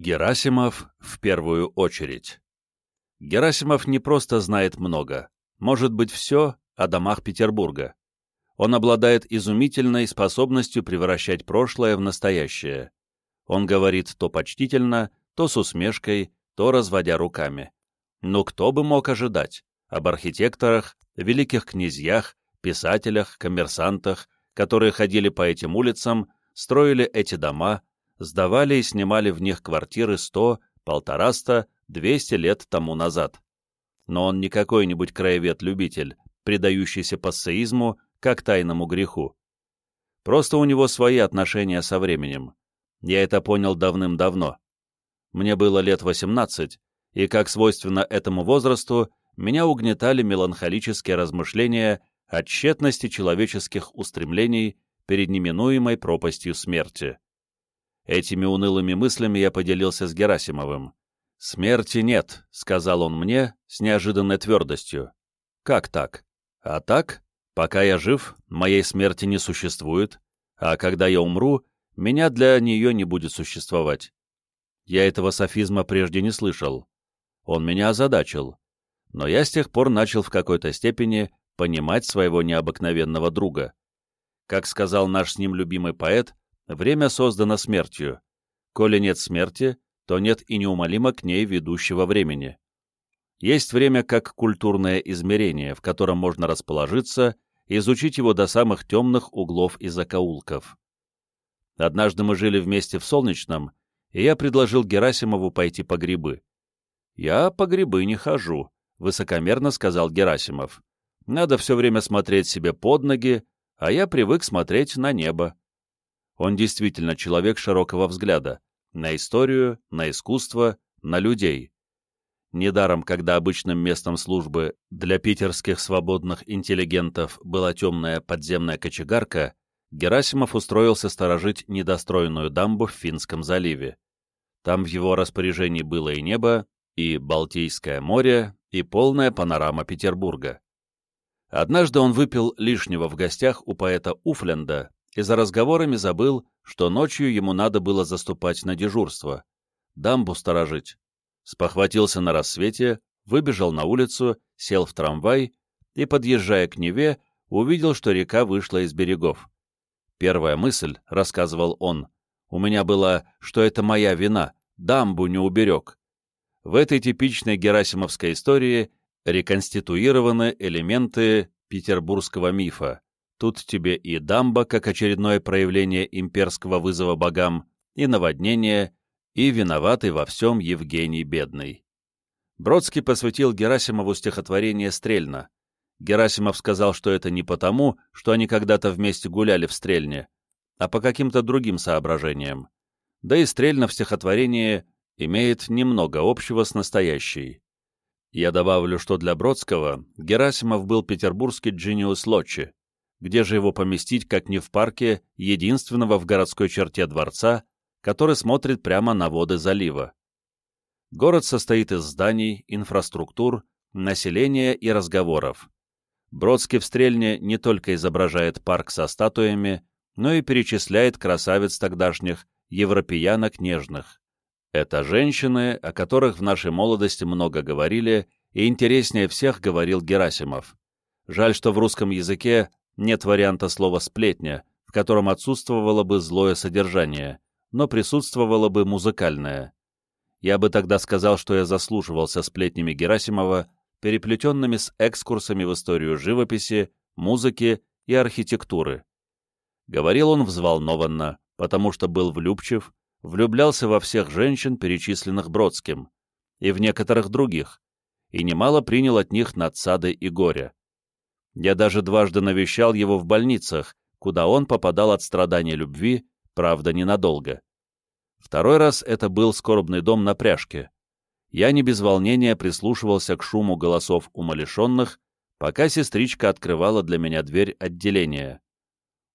Герасимов в первую очередь. Герасимов не просто знает много, может быть все о домах Петербурга. Он обладает изумительной способностью превращать прошлое в настоящее. Он говорит то почтительно, то с усмешкой, то разводя руками. Но кто бы мог ожидать об архитекторах, великих князьях, писателях, коммерсантах, которые ходили по этим улицам, строили эти дома, сдавали и снимали в них квартиры сто, полтораста, двести лет тому назад. Но он не какой-нибудь краевед-любитель, предающийся пассеизму как тайному греху. Просто у него свои отношения со временем. Я это понял давным-давно. Мне было лет восемнадцать, и, как свойственно этому возрасту, меня угнетали меланхолические размышления о тщетности человеческих устремлений перед неминуемой пропастью смерти. Этими унылыми мыслями я поделился с Герасимовым. «Смерти нет», — сказал он мне с неожиданной твердостью. «Как так? А так, пока я жив, моей смерти не существует, а когда я умру, меня для нее не будет существовать». Я этого софизма прежде не слышал. Он меня озадачил. Но я с тех пор начал в какой-то степени понимать своего необыкновенного друга. Как сказал наш с ним любимый поэт, Время создано смертью. Коли нет смерти, то нет и неумолимо к ней ведущего времени. Есть время как культурное измерение, в котором можно расположиться, изучить его до самых темных углов и закоулков. Однажды мы жили вместе в Солнечном, и я предложил Герасимову пойти по грибы. «Я по грибы не хожу», — высокомерно сказал Герасимов. «Надо все время смотреть себе под ноги, а я привык смотреть на небо. Он действительно человек широкого взгляда на историю, на искусство, на людей. Недаром, когда обычным местом службы для питерских свободных интеллигентов была темная подземная кочегарка, Герасимов устроился сторожить недостроенную дамбу в Финском заливе. Там в его распоряжении было и небо, и Балтийское море, и полная панорама Петербурга. Однажды он выпил лишнего в гостях у поэта Уфленда и за разговорами забыл, что ночью ему надо было заступать на дежурство, дамбу сторожить. Спохватился на рассвете, выбежал на улицу, сел в трамвай и, подъезжая к Неве, увидел, что река вышла из берегов. Первая мысль, — рассказывал он, — у меня была, что это моя вина, дамбу не уберег. В этой типичной герасимовской истории реконституированы элементы петербургского мифа. Тут тебе и дамба, как очередное проявление имперского вызова богам, и наводнение, и виноватый во всем Евгений Бедный. Бродский посвятил Герасимову стихотворение «Стрельна». Герасимов сказал, что это не потому, что они когда-то вместе гуляли в Стрельне, а по каким-то другим соображениям. Да и Стрельна в стихотворении имеет немного общего с настоящей. Я добавлю, что для Бродского Герасимов был петербургский Джиниус Лочи, где же его поместить, как не в парке, единственного в городской черте дворца, который смотрит прямо на воды залива. Город состоит из зданий, инфраструктур, населения и разговоров. Бродский в Стрельне не только изображает парк со статуями, но и перечисляет красавиц тогдашних, европеянок нежных. Это женщины, о которых в нашей молодости много говорили, и интереснее всех говорил Герасимов. Жаль, что в русском языке нет варианта слова «сплетня», в котором отсутствовало бы злое содержание, но присутствовало бы музыкальное. Я бы тогда сказал, что я заслуживался сплетнями Герасимова, переплетенными с экскурсами в историю живописи, музыки и архитектуры. Говорил он взволнованно, потому что был влюбчив, влюблялся во всех женщин, перечисленных Бродским, и в некоторых других, и немало принял от них надсады и горя. Я даже дважды навещал его в больницах, куда он попадал от страданий любви, правда, ненадолго. Второй раз это был скорбный дом на пряжке. Я не без волнения прислушивался к шуму голосов умалишенных, пока сестричка открывала для меня дверь отделения.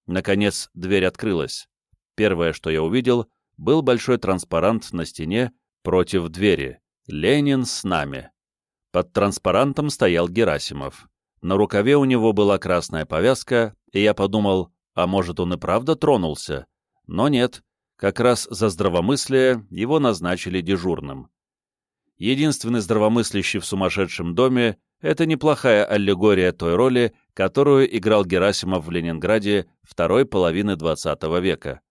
Наконец, дверь открылась. Первое, что я увидел, был большой транспарант на стене против двери. «Ленин с нами». Под транспарантом стоял Герасимов. На рукаве у него была красная повязка, и я подумал, а может он и правда тронулся? Но нет. Как раз за здравомыслие его назначили дежурным. Единственный здравомыслящий в сумасшедшем доме — это неплохая аллегория той роли, которую играл Герасимов в Ленинграде второй половины XX века.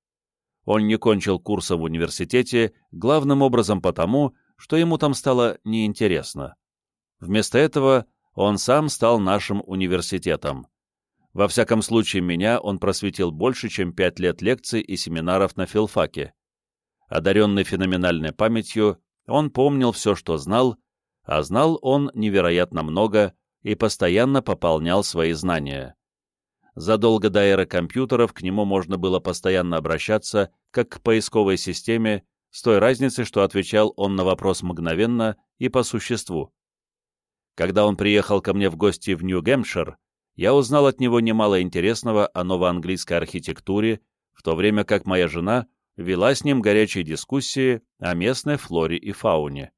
Он не кончил курса в университете главным образом потому, что ему там стало неинтересно. Вместо этого он сам стал нашим университетом. Во всяком случае, меня он просветил больше, чем пять лет лекций и семинаров на филфаке. Одаренный феноменальной памятью, он помнил все, что знал, а знал он невероятно много и постоянно пополнял свои знания. Задолго до эры компьютеров к нему можно было постоянно обращаться, как к поисковой системе, с той разницей, что отвечал он на вопрос мгновенно и по существу. Когда он приехал ко мне в гости в Нью-Гэмпшир, я узнал от него немало интересного о новоанглийской архитектуре, в то время как моя жена вела с ним горячие дискуссии о местной флоре и фауне.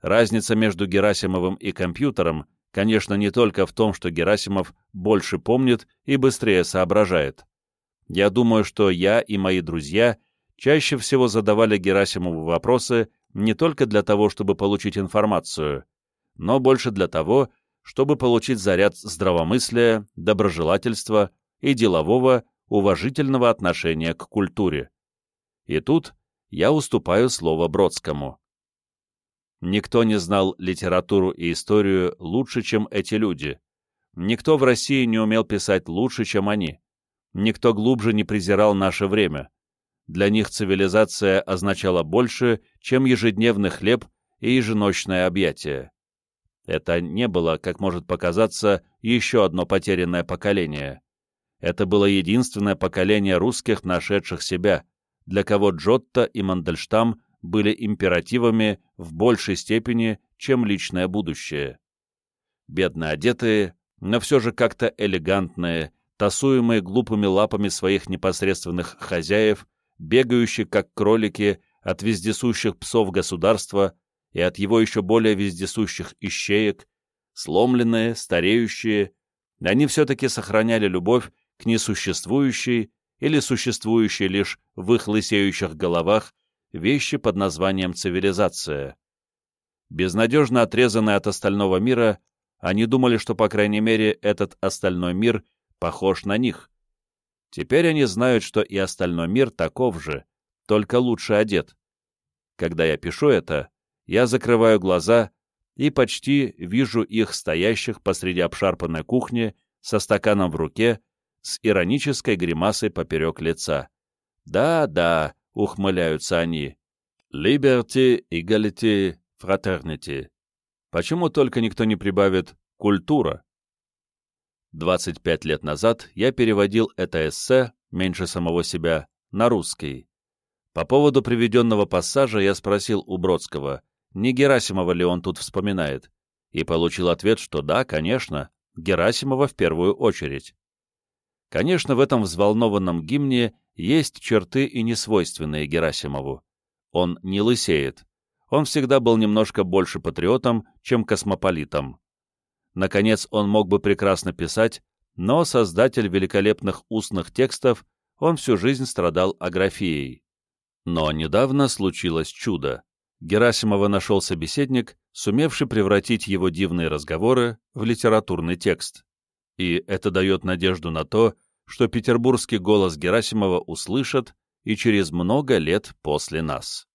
Разница между Герасимовым и компьютером, конечно, не только в том, что Герасимов больше помнит и быстрее соображает. Я думаю, что я и мои друзья чаще всего задавали Герасимову вопросы не только для того, чтобы получить информацию, но больше для того, чтобы получить заряд здравомыслия, доброжелательства и делового, уважительного отношения к культуре. И тут я уступаю слово Бродскому. Никто не знал литературу и историю лучше, чем эти люди. Никто в России не умел писать лучше, чем они. Никто глубже не презирал наше время. Для них цивилизация означала больше, чем ежедневный хлеб и еженочное объятие. Это не было, как может показаться, еще одно потерянное поколение. Это было единственное поколение русских, нашедших себя, для кого Джотто и Мандельштам были императивами в большей степени, чем личное будущее. Бедно одетые, но все же как-то элегантные, тасуемые глупыми лапами своих непосредственных хозяев, бегающие как кролики от вездесущих псов государства и от его еще более вездесущих ищеек, сломленные, стареющие, они все-таки сохраняли любовь к несуществующей или существующей лишь в их лысеющих головах вещи под названием цивилизация. Безнадежно отрезанные от остального мира, они думали, что, по крайней мере, этот остальной мир похож на них. Теперь они знают, что и остальной мир таков же, только лучше одет. Когда я пишу это, я закрываю глаза и почти вижу их стоящих посреди обшарпанной кухни со стаканом в руке, с иронической гримасой поперек лица. «Да-да», — ухмыляются они. «Liberty, equality, fraternity». Почему только никто не прибавит «культура»? 25 лет назад я переводил это эссе, меньше самого себя, на русский. По поводу приведенного пассажа я спросил у Бродского, не Герасимова ли он тут вспоминает, и получил ответ, что да, конечно, Герасимова в первую очередь. Конечно, в этом взволнованном гимне есть черты и несвойственные Герасимову. Он не лысеет. Он всегда был немножко больше патриотом, чем космополитом. Наконец, он мог бы прекрасно писать, но создатель великолепных устных текстов, он всю жизнь страдал аграфией. Но недавно случилось чудо. Герасимова нашел собеседник, сумевший превратить его дивные разговоры в литературный текст. И это дает надежду на то, что петербургский голос Герасимова услышат и через много лет после нас.